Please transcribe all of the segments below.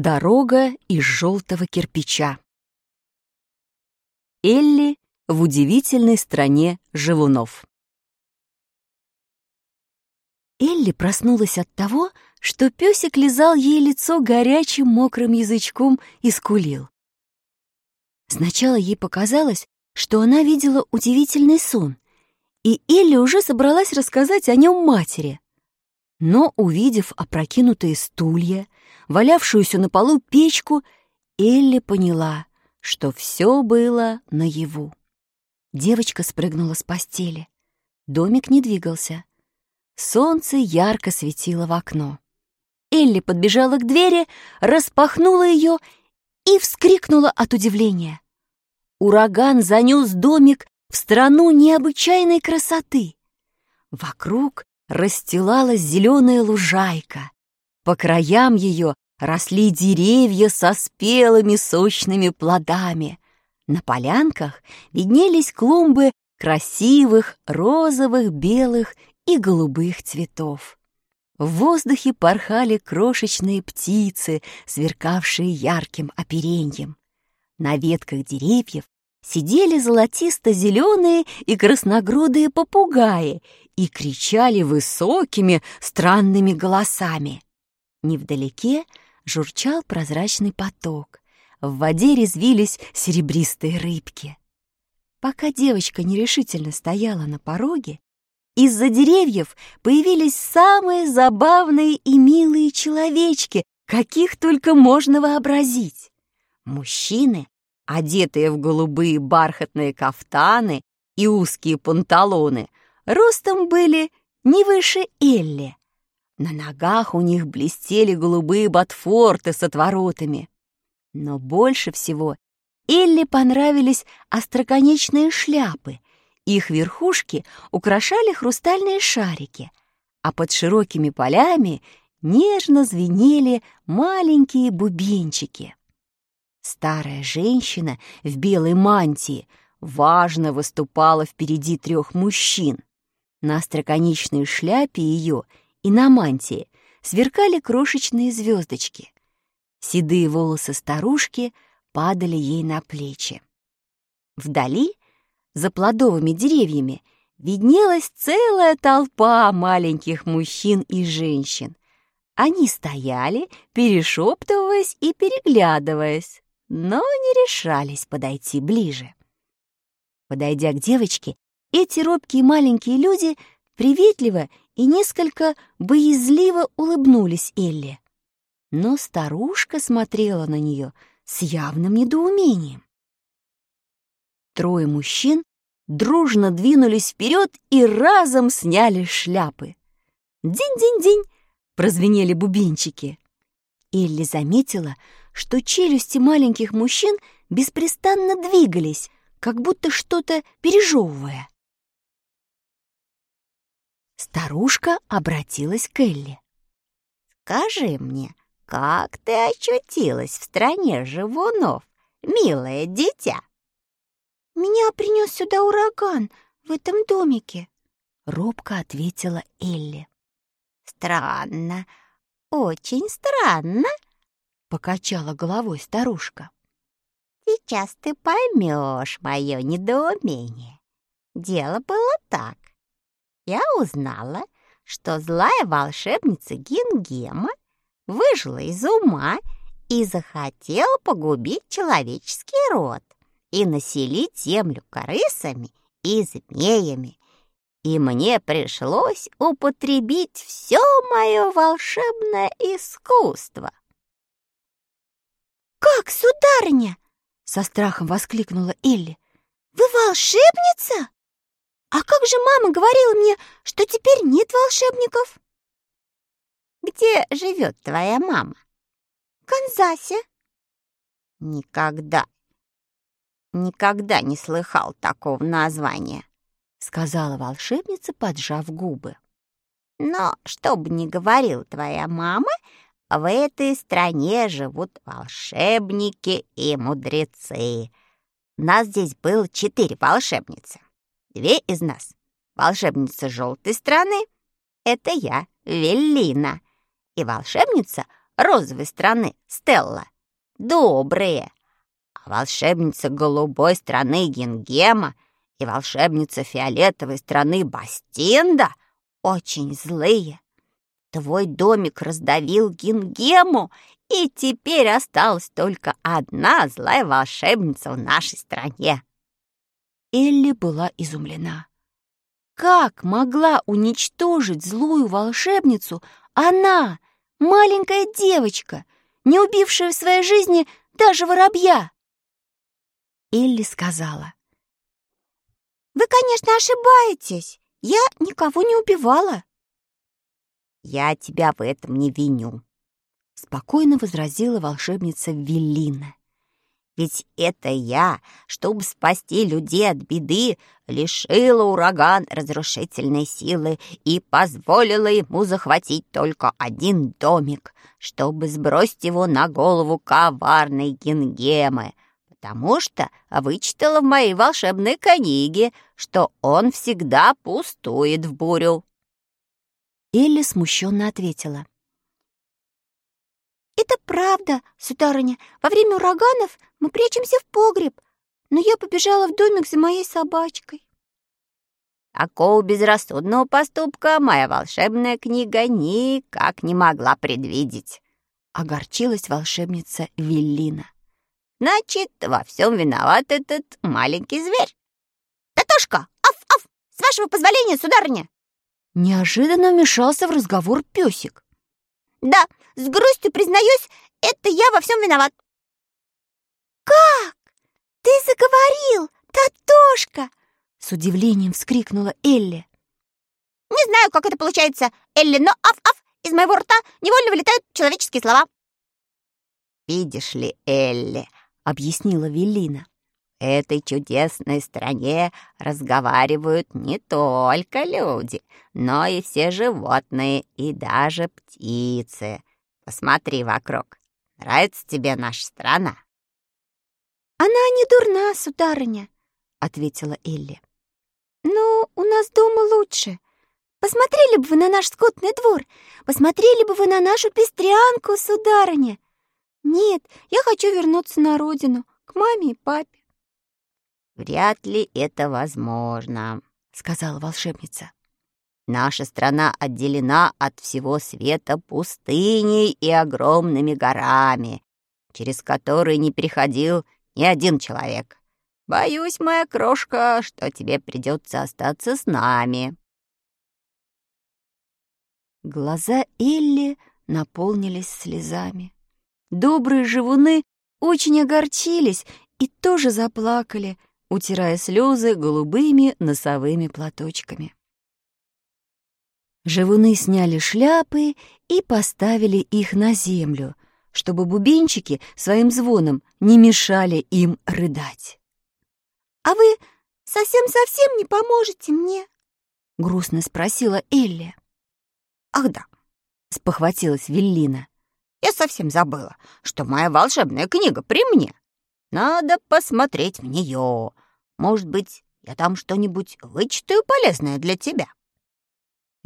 Дорога из желтого кирпича. Элли в удивительной стране живунов. Элли проснулась от того, что песик лизал ей лицо горячим мокрым язычком и скулил. Сначала ей показалось, что она видела удивительный сон, и Элли уже собралась рассказать о нем матери. Но, увидев опрокинутые стулья, валявшуюся на полу печку, Элли поняла, что все было наяву. Девочка спрыгнула с постели. Домик не двигался. Солнце ярко светило в окно. Элли подбежала к двери, распахнула ее и вскрикнула от удивления. Ураган занес домик в страну необычайной красоты. Вокруг расстилалась зеленая лужайка. По краям ее росли деревья со спелыми сочными плодами. На полянках виднелись клумбы красивых розовых, белых и голубых цветов. В воздухе порхали крошечные птицы, сверкавшие ярким опереньем. На ветках деревьев сидели золотисто-зеленые и красногрудые попугаи и кричали высокими странными голосами. Невдалеке журчал прозрачный поток. В воде резвились серебристые рыбки. Пока девочка нерешительно стояла на пороге, из-за деревьев появились самые забавные и милые человечки, каких только можно вообразить. Мужчины, одетые в голубые бархатные кафтаны и узкие панталоны, ростом были не выше Элли. На ногах у них блестели голубые ботфорты с отворотами. Но больше всего Элли понравились остроконечные шляпы. Их верхушки украшали хрустальные шарики, а под широкими полями нежно звенели маленькие бубенчики. Старая женщина в белой мантии важно выступала впереди трех мужчин. На остроконечной шляпе ее и на мантии сверкали крошечные звездочки. Седые волосы старушки падали ей на плечи. Вдали, за плодовыми деревьями, виднелась целая толпа маленьких мужчин и женщин. Они стояли, перешептываясь и переглядываясь, но не решались подойти ближе. Подойдя к девочке, эти робкие маленькие люди приветливо и несколько боязливо улыбнулись Элли. Но старушка смотрела на нее с явным недоумением. Трое мужчин дружно двинулись вперед и разом сняли шляпы. «Динь-динь-динь!» — прозвенели бубенчики. Элли заметила, что челюсти маленьких мужчин беспрестанно двигались, как будто что-то пережевывая. Старушка обратилась к Элли. «Скажи мне, как ты очутилась в стране живунов, милое дитя?» «Меня принес сюда ураган в этом домике», — робко ответила Элли. «Странно, очень странно», — покачала головой старушка. «Сейчас ты поймешь мое недоумение. Дело было так я узнала, что злая волшебница Гингема выжила из ума и захотела погубить человеческий род и населить землю крысами и змеями. И мне пришлось употребить все мое волшебное искусство. «Как, сударыня?» — со страхом воскликнула Элли. «Вы волшебница?» «А как же мама говорила мне, что теперь нет волшебников?» «Где живет твоя мама?» «В Канзасе». «Никогда, никогда не слыхал такого названия», — сказала волшебница, поджав губы. «Но, что бы ни говорила твоя мама, в этой стране живут волшебники и мудрецы. Нас здесь было четыре волшебницы. Две из нас — волшебница желтой страны, это я, Веллина, и волшебница розовой страны Стелла. Добрые, а волшебница голубой страны Гингема. И волшебница фиолетовой страны Бастинда. Очень злые. Твой домик раздавил Гингему, и теперь осталась только одна злая волшебница в нашей стране. Элли была изумлена. Как могла уничтожить злую волшебницу она, маленькая девочка, не убившая в своей жизни даже воробья? Элли сказала. «Вы, конечно, ошибаетесь. Я никого не убивала». «Я тебя в этом не виню», — спокойно возразила волшебница Веллина. «Ведь это я, чтобы спасти людей от беды, лишила ураган разрушительной силы и позволила ему захватить только один домик, чтобы сбросить его на голову коварной Гингемы, потому что вычитала в моей волшебной книге, что он всегда пустует в бурю». Элли смущенно ответила. «Это правда, сударыня. Во время ураганов мы прячемся в погреб, но я побежала в домик за моей собачкой». Такого безрассудного поступка моя волшебная книга никак не могла предвидеть. Огорчилась волшебница Веллина. Значит, во всем виноват этот маленький зверь. Татошка, аф-аф, с вашего позволения, сударыня. Неожиданно вмешался в разговор песик. Да, с грустью признаюсь, это я во всем виноват. Ты заговорил, Татошка! С удивлением вскрикнула Элли. Не знаю, как это получается, Элли, но аф-аф, из моего рта невольно вылетают человеческие слова. Видишь ли, Элли, объяснила Велина, в этой чудесной стране разговаривают не только люди, но и все животные и даже птицы. Посмотри вокруг. Нравится тебе наша страна? Она не дурна, сударыня, ответила Элли. Но у нас дома лучше. Посмотрели бы вы на наш скотный двор, посмотрели бы вы на нашу пестрянку, сударыня. Нет, я хочу вернуться на родину, к маме и папе. «Вряд ли это возможно», — сказала волшебница. «Наша страна отделена от всего света пустыней и огромными горами, через которые не переходил ни один человек. Боюсь, моя крошка, что тебе придется остаться с нами». Глаза Элли наполнились слезами. Добрые живуны очень огорчились и тоже заплакали, утирая слезы голубыми носовыми платочками. Живуны сняли шляпы и поставили их на землю, чтобы бубенчики своим звоном не мешали им рыдать. «А вы совсем-совсем не поможете мне?» — грустно спросила Элли. «Ах да», — спохватилась Веллина. «Я совсем забыла, что моя волшебная книга при мне. Надо посмотреть в нее. Может быть, я там что-нибудь вычитаю полезное для тебя».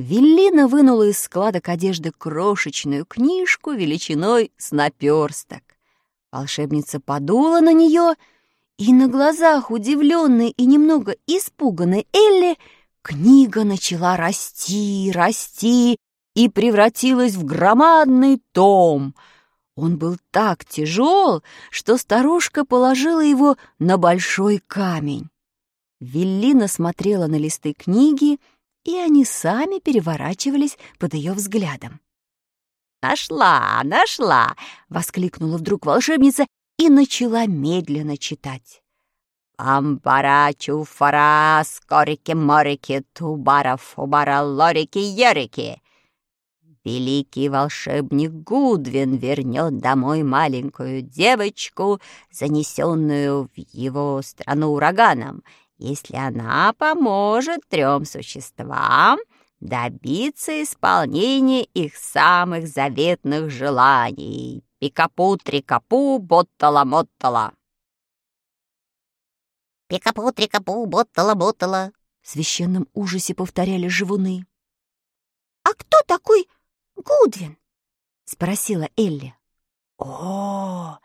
Веллина вынула из складок одежды крошечную книжку величиной с наперсток. Волшебница подула на нее, и на глазах удивленной и немного испуганной Элли книга начала расти, расти и превратилась в громадный том — он был так тяжел, что старушка положила его на большой камень. Веллина смотрела на листы книги, и они сами переворачивались под ее взглядом. «Нашла, нашла!» — воскликнула вдруг волшебница и начала медленно читать. «Амбара, чуфара, скорики-морики, тубара-фубара-лорики-ерики!» великий волшебник Гудвин вернет домой маленькую девочку, занесенную в его страну ураганом, если она поможет трем существам добиться исполнения их самых заветных желаний. Пикапу-трикапу, боттала-моттала. «Пикапу-трикапу, боттала-боттала», — в священном ужасе повторяли живуны. «А кто такой Гудвин?» — спросила Элли. «О,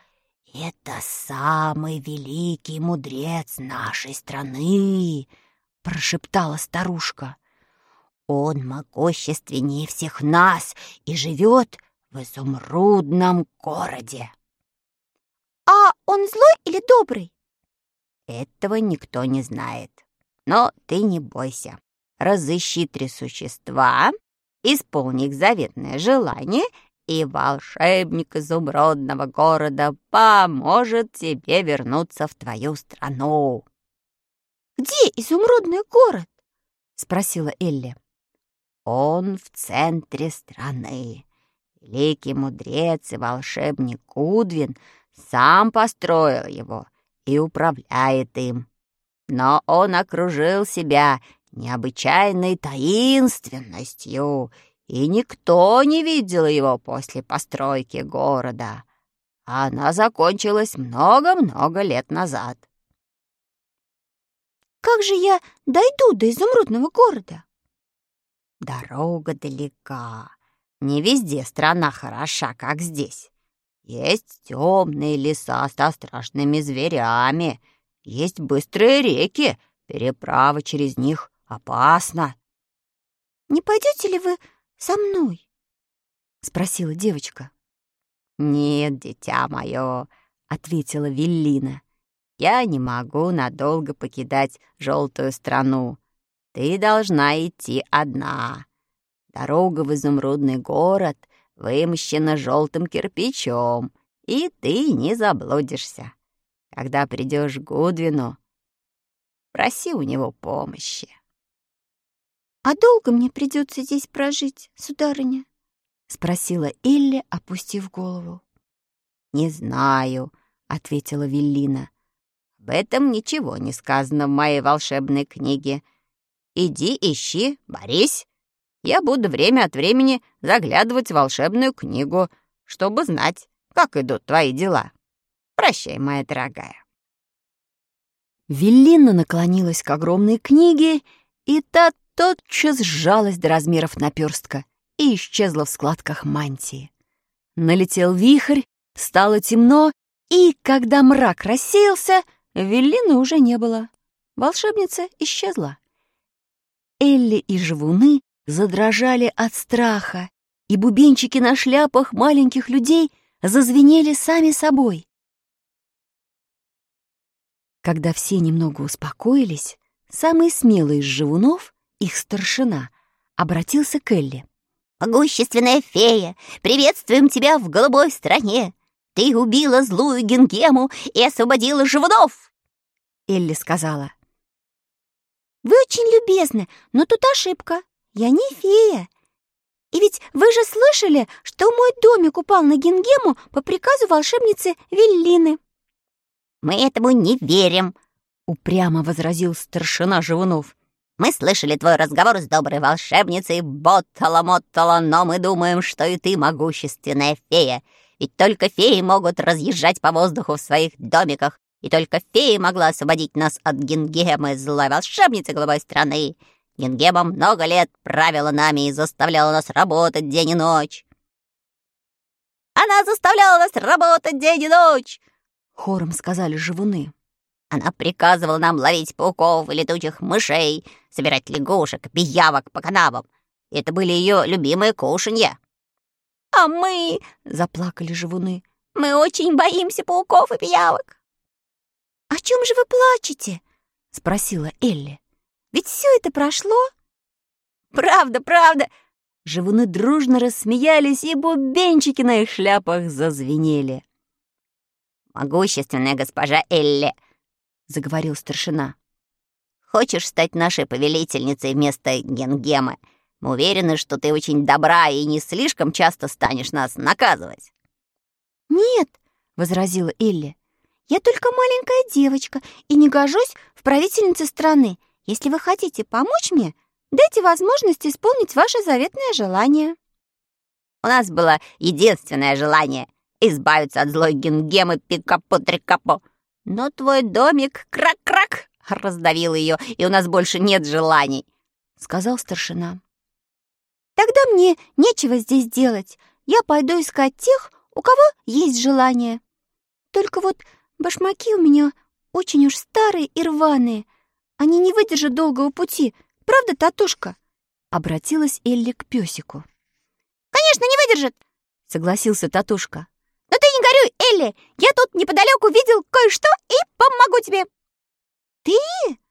это самый великий мудрец нашей страны!» — прошептала старушка. «Он могущественнее всех нас и живет в изумрудном городе». «А он злой или добрый?» Этого никто не знает. Но ты не бойся. Разыщи три существа, исполни их заветное желание, и волшебник изумрудного города поможет тебе вернуться в твою страну. «Где изумрудный город?» — спросила Элли. «Он в центре страны. Великий мудрец и волшебник Кудвин сам построил его и управляет им но он окружил себя необычайной таинственностью, и никто не видел его после постройки города. Она закончилась много-много лет назад. «Как же я дойду до изумрудного города?» «Дорога далека. Не везде страна хороша, как здесь. Есть темные леса со страшными зверями — есть быстрые реки, переправа через них опасна. «Не пойдете ли вы со мной?» — спросила девочка. «Нет, дитя мое», — ответила Веллина. «Я не могу надолго покидать желтую страну. Ты должна идти одна. Дорога в изумрудный город вымощена желтым кирпичом, и ты не заблудишься. Когда придешь к Гудвину, проси у него помощи. «А долго мне придется здесь прожить, сударыня?» — спросила Элли, опустив голову. «Не знаю», — ответила Веллина. «Об этом ничего не сказано в моей волшебной книге. Иди, ищи, борись. Я буду время от времени заглядывать в волшебную книгу, чтобы знать, как идут твои дела». Прощай, моя дорогая. Веллина наклонилась к огромной книге, и та тотчас сжалась до размеров наперстка и исчезла в складках мантии. Налетел вихрь, стало темно, и, когда мрак рассеялся, Веллины уже не было. Волшебница исчезла. Элли и живуны задрожали от страха, и бубенчики на шляпах маленьких людей зазвенели сами собой. Когда все немного успокоились, самый смелый из живунов, их старшина, обратился к Элли. «Могущественная фея, приветствуем тебя в голубой стране! Ты убила злую Гингему и освободила живунов!» Элли сказала. «Вы очень любезны, но тут ошибка. Я не фея. И ведь вы же слышали, что мой домик упал на Гингему по приказу волшебницы Веллины. «Мы этому не верим», — упрямо возразил старшина Живунов. «Мы слышали твой разговор с доброй волшебницей Боттала-Моттала, но мы думаем, что и ты могущественная фея. Ведь только феи могут разъезжать по воздуху в своих домиках, и только фея могла освободить нас от Гингемы, злой волшебницы голубой страны. Гингема много лет правила нами и заставляла нас работать день и ночь». «Она заставляла нас работать день и ночь!» Хором сказали живуны. Она приказывала нам ловить пауков и летучих мышей, собирать лягушек, пиявок по канавам. Это были ее любимые кушанья. «А мы...» — заплакали живуны. «Мы очень боимся пауков и пиявок». «О чем же вы плачете?» — спросила Элли. «Ведь все это прошло?» «Правда, правда!» Живуны дружно рассмеялись, и бубенчики на их шляпах зазвенели могущественная госпожа Элли», — заговорил старшина. «Хочешь стать нашей повелительницей вместо Генгемы? Мы уверены, что ты очень добра и не слишком часто станешь нас наказывать». «Нет», — возразила Элли, — «я только маленькая девочка и не гожусь в правительнице страны. Если вы хотите помочь мне, дайте возможность исполнить ваше заветное желание». «У нас было единственное желание избавиться от злой гингемы пикапо-трикапо. Но твой домик крак-крак раздавил ее, и у нас больше нет желаний», — сказал старшина. «Тогда мне нечего здесь делать. я пойду искать тех, у кого есть желание. Только вот башмаки у меня очень уж старые и рваные. Они не выдержат долгого пути. Правда, Татушка?» Обратилась Элли к песику. «Конечно, не выдержит!» — согласился Татушка. «Но ты не горюй, Элли! Я тут неподалеку видел кое-что и помогу тебе!» «Ты?»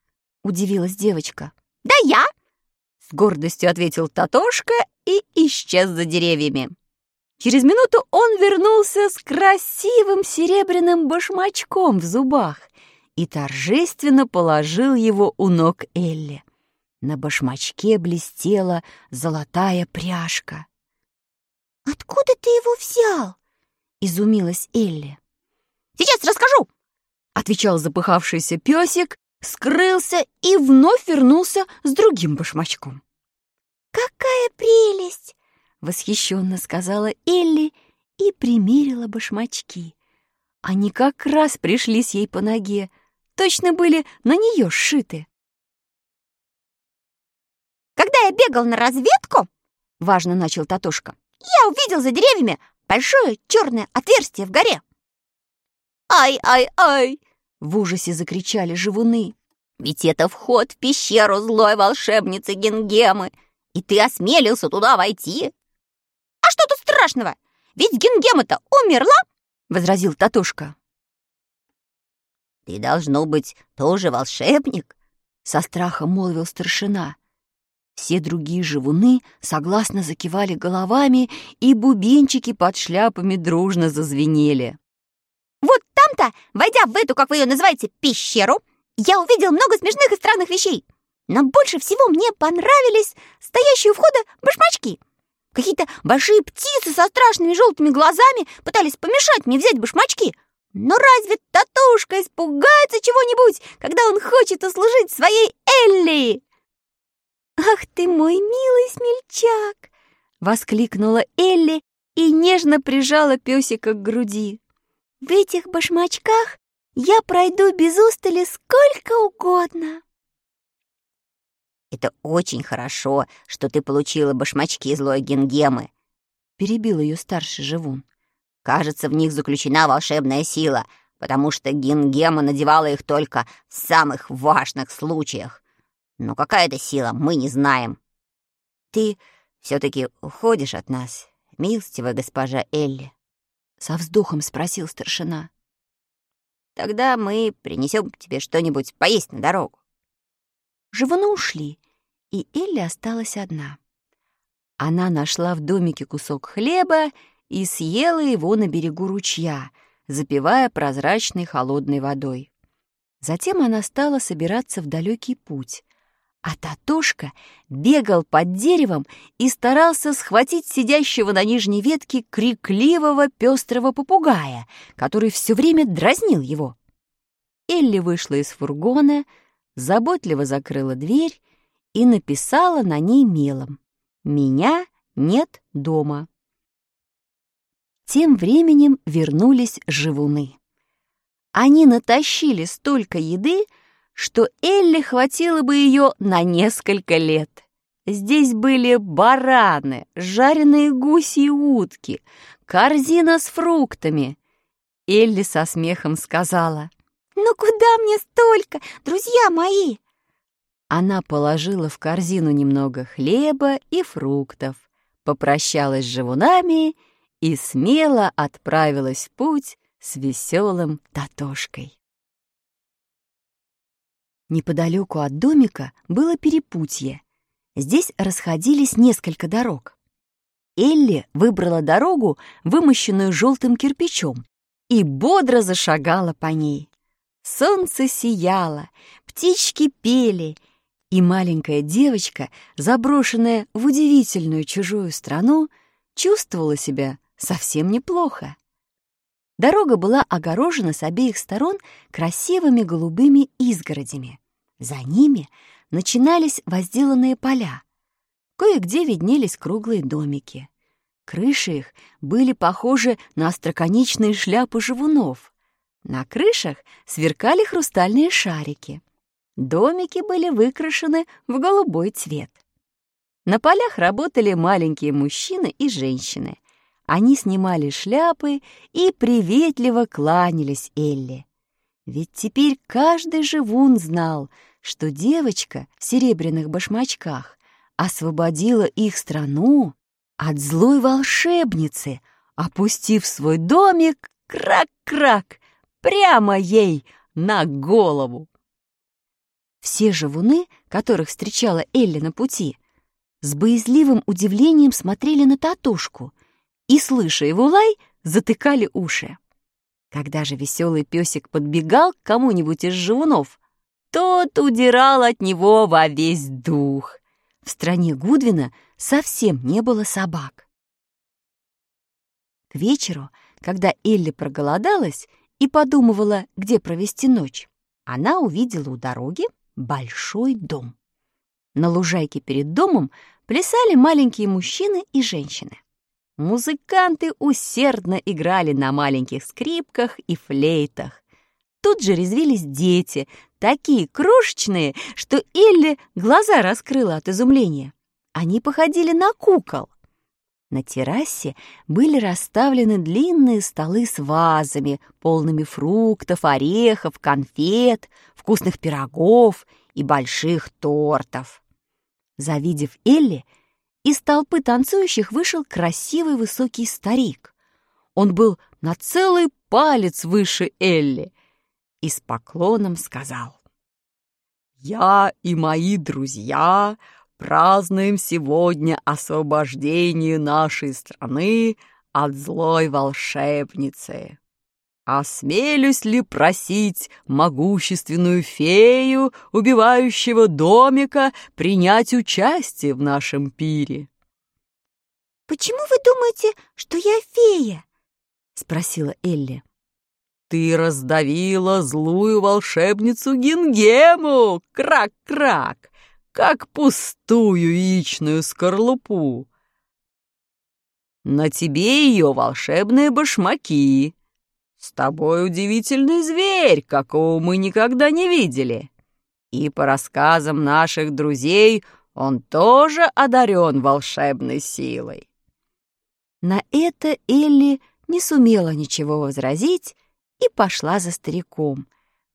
— удивилась девочка. «Да я!» — с гордостью ответил Татошка и исчез за деревьями. Через минуту он вернулся с красивым серебряным башмачком в зубах и торжественно положил его у ног Элли. На башмачке блестела золотая пряжка. «Откуда ты его взял?» — изумилась Элли. «Сейчас расскажу!» — отвечал запыхавшийся песик, скрылся и вновь вернулся с другим башмачком. «Какая прелесть!» — восхищенно сказала Элли и примерила башмачки. Они как раз пришлись ей по ноге, точно были на нее сшиты. «Когда я бегал на разведку, — важно начал Татушка, — я увидел за деревьями большое черное отверстие в горе. «Ай-ай-ай!» — в ужасе закричали живуны. «Ведь это вход в пещеру злой волшебницы Гингемы, и ты осмелился туда войти!» «А что тут страшного? Ведь Гингема-то умерла!» — возразил Татушка. «Ты, должно быть, тоже волшебник?» — со страхом молвил старшина. Все другие живуны согласно закивали головами, и бубенчики под шляпами дружно зазвенели. «Вот там-то, войдя в эту, как вы ее называете, пещеру, я увидел много смешных и странных вещей. Но больше всего мне понравились стоящие у входа башмачки. Какие-то большие птицы со страшными желтыми глазами пытались помешать мне взять башмачки. Но разве Татушка испугается чего-нибудь, когда он хочет услужить своей Элли?» «Ах ты мой милый смельчак!» — воскликнула Элли и нежно прижала песика к груди. «В этих башмачках я пройду без устали сколько угодно!» «Это очень хорошо, что ты получила башмачки злой Гингемы», — перебил ее старший живун. «Кажется, в них заключена волшебная сила, потому что Гингема надевала их только в самых важных случаях. Но какая это сила, мы не знаем. Ты все-таки уходишь от нас, милостивая госпожа Элли? Со вздохом спросил старшина. Тогда мы принесем тебе что-нибудь поесть на дорогу. Живоны ушли, и Элли осталась одна. Она нашла в домике кусок хлеба и съела его на берегу ручья, запивая прозрачной холодной водой. Затем она стала собираться в далекий путь, а Татошка бегал под деревом и старался схватить сидящего на нижней ветке крикливого пестрого попугая, который все время дразнил его. Элли вышла из фургона, заботливо закрыла дверь и написала на ней мелом «Меня нет дома». Тем временем вернулись живуны. Они натащили столько еды, что Элли хватило бы ее на несколько лет. Здесь были бараны, жареные гуси и утки, корзина с фруктами. Элли со смехом сказала, «Ну куда мне столько, друзья мои?» Она положила в корзину немного хлеба и фруктов, попрощалась с живунами и смело отправилась в путь с веселым Татошкой. Неподалеку от домика было перепутье. Здесь расходились несколько дорог. Элли выбрала дорогу, вымощенную желтым кирпичом, и бодро зашагала по ней. Солнце сияло, птички пели, и маленькая девочка, заброшенная в удивительную чужую страну, чувствовала себя совсем неплохо. Дорога была огорожена с обеих сторон красивыми голубыми изгородями. За ними начинались возделанные поля. Кое-где виднелись круглые домики. Крыши их были похожи на остроконечные шляпы живунов. На крышах сверкали хрустальные шарики. Домики были выкрашены в голубой цвет. На полях работали маленькие мужчины и женщины. Они снимали шляпы и приветливо кланялись Элли. Ведь теперь каждый живун знал, что девочка в серебряных башмачках освободила их страну от злой волшебницы, опустив свой домик крак-крак прямо ей на голову. Все живуны, которых встречала Элли на пути, с боязливым удивлением смотрели на татушку и, слыша его лай, затыкали уши. Когда же веселый песик подбегал к кому-нибудь из живунов, тот удирал от него во весь дух. В стране Гудвина совсем не было собак. К вечеру, когда Элли проголодалась и подумывала, где провести ночь, она увидела у дороги большой дом. На лужайке перед домом плясали маленькие мужчины и женщины. Музыканты усердно играли на маленьких скрипках и флейтах. Тут же резвились дети, такие крошечные, что Элли глаза раскрыла от изумления. Они походили на кукол. На террасе были расставлены длинные столы с вазами, полными фруктов, орехов, конфет, вкусных пирогов и больших тортов. Завидев Элли, из толпы танцующих вышел красивый высокий старик. Он был на целый палец выше Элли и с поклоном сказал. «Я и мои друзья празднуем сегодня освобождение нашей страны от злой волшебницы. Осмелюсь ли просить могущественную фею, убивающего домика, принять участие в нашем пире? «Почему вы думаете, что я фея?» — спросила Элли. «Ты раздавила злую волшебницу Гингему! Крак-крак! Как пустую яичную скорлупу! На тебе ее волшебные башмаки!» С тобой удивительный зверь, какого мы никогда не видели. И по рассказам наших друзей он тоже одарен волшебной силой. На это Элли не сумела ничего возразить и пошла за стариком,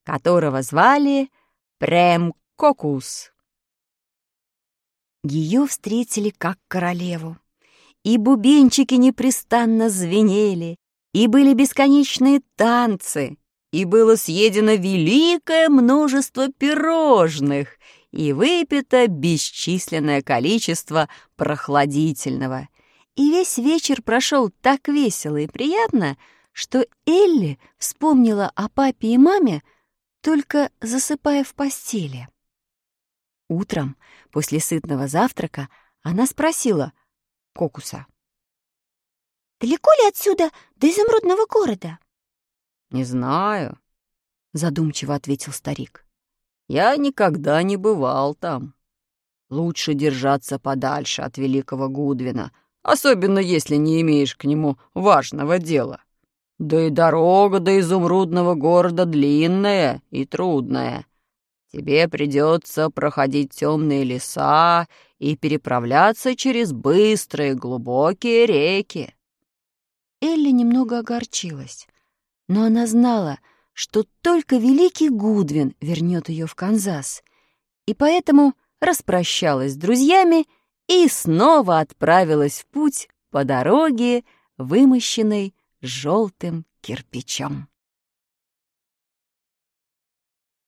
которого звали Прем Кокус. Ее встретили как королеву, и бубенчики непрестанно звенели, и были бесконечные танцы, и было съедено великое множество пирожных, и выпито бесчисленное количество прохладительного. И весь вечер прошел так весело и приятно, что Элли вспомнила о папе и маме, только засыпая в постели. Утром, после сытного завтрака, она спросила Кокуса. Далеко ли отсюда до изумрудного города? Не знаю, задумчиво ответил старик. Я никогда не бывал там. Лучше держаться подальше от великого Гудвина, особенно если не имеешь к нему важного дела. Да и дорога до изумрудного города длинная и трудная. Тебе придется проходить темные леса и переправляться через быстрые глубокие реки. Элли немного огорчилась, но она знала, что только великий Гудвин вернет ее в Канзас, и поэтому распрощалась с друзьями и снова отправилась в путь по дороге, вымощенной желтым кирпичом.